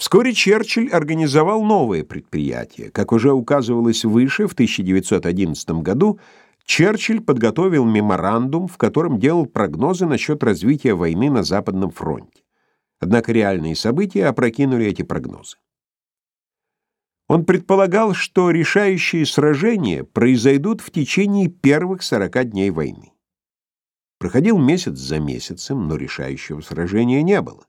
Вскоре Черчилль организовал новое предприятие. Как уже указывалось выше, в 1911 году Черчилль подготовил меморандум, в котором делал прогнозы насчет развития войны на Западном фронте. Однако реальные события опрокинули эти прогнозы. Он предполагал, что решающие сражения произойдут в течение первых 40 дней войны. Проходил месяц за месяцем, но решающего сражения не было.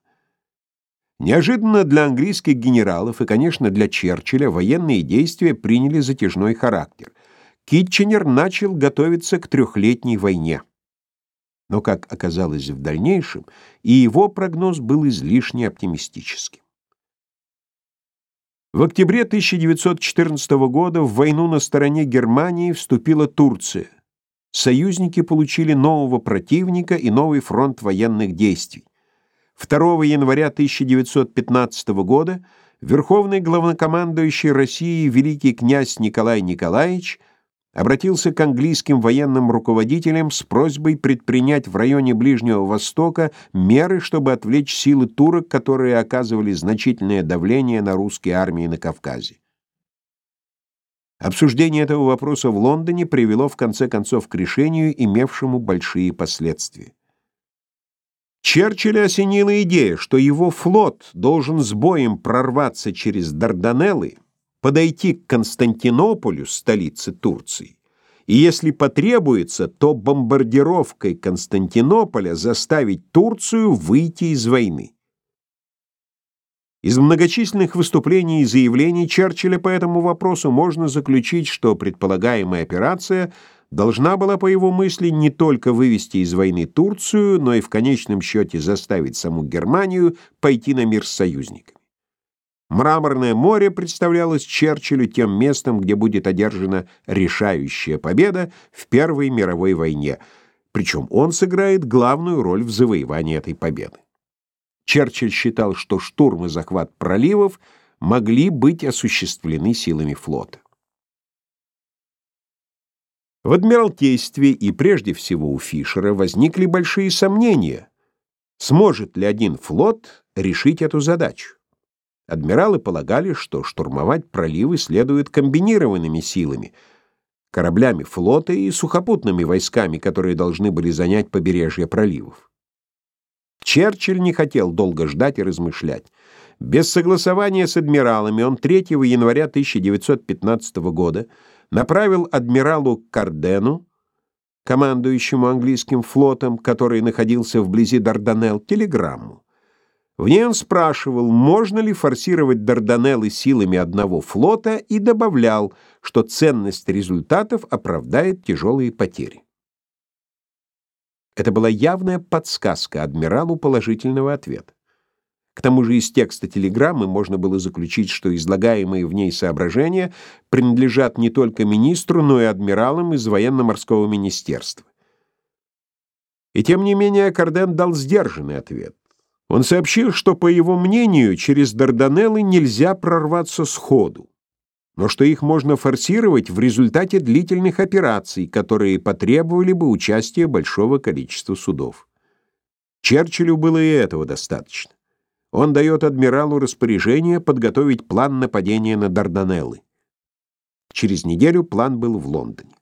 Неожиданно для английских генералов и, конечно, для Черчилля военные действия приняли затяжной характер. Китченер начал готовиться к трехлетней войне. Но, как оказалось в дальнейшем, и его прогноз был излишне оптимистическим. В октябре 1914 года в войну на стороне Германии вступила Турция. Союзники получили нового противника и новый фронт военных действий. 2 января 1915 года Верховный главнокомандующий России великий князь Николай Николаевич обратился к английским военным руководителям с просьбой предпринять в районе Ближнего Востока меры, чтобы отвлечь силы турок, которые оказывали значительное давление на русские армии на Кавказе. Обсуждение этого вопроса в Лондоне привело в конце концов к решению, имевшему большие последствия. Черчилля осенила идея, что его флот должен с боем прорваться через Дарданеллы, подойти к Константинополю, столице Турции, и если потребуется, то бомбардировкой Константинополя заставить Турцию выйти из войны. Из многочисленных выступлений и заявлений Черчилля по этому вопросу можно заключить, что предполагаемая операция должна была, по его мысли, не только вывести из войны Турцию, но и в конечном счете заставить саму Германию пойти на мир с союзниками. Мраморное море представлялось Черчиллю тем местом, где будет одержана решающая победа в Первой мировой войне, причем он сыграет главную роль в завоевании этой победы. Черчилль считал, что штурм и захват проливов могли быть осуществлены силами флота. В Адмиралтействе и прежде всего у Фишера возникли большие сомнения, сможет ли один флот решить эту задачу. Адмиралы полагали, что штурмовать проливы следует комбинированными силами, кораблями флота и сухопутными войсками, которые должны были занять побережье проливов. Черчилль не хотел долго ждать и размышлять. Без согласования с адмиралами он 3 января 1915 года направил адмиралу Кардену, командующему английским флотом, который находился вблизи Дарданелл, телеграмму. В ней он спрашивал, можно ли форсировать Дарданеллы силами одного флота, и добавлял, что ценность результатов оправдает тяжелые потери. Это была явная подсказка адмиралу положительного ответа. К тому же из текста телеграммы можно было заключить, что излагаемые в ней соображения принадлежат не только министру, но и адмиралам из военно-морского министерства. И тем не менее Карден дал сдержанный ответ. Он сообщил, что, по его мнению, через Дарданеллы нельзя прорваться сходу, но что их можно форсировать в результате длительных операций, которые потребовали бы участия большого количества судов. Черчиллю было и этого достаточно. Он дает адмиралу распоряжение подготовить план нападения на Дарданеллы. Через неделю план был в Лондоне.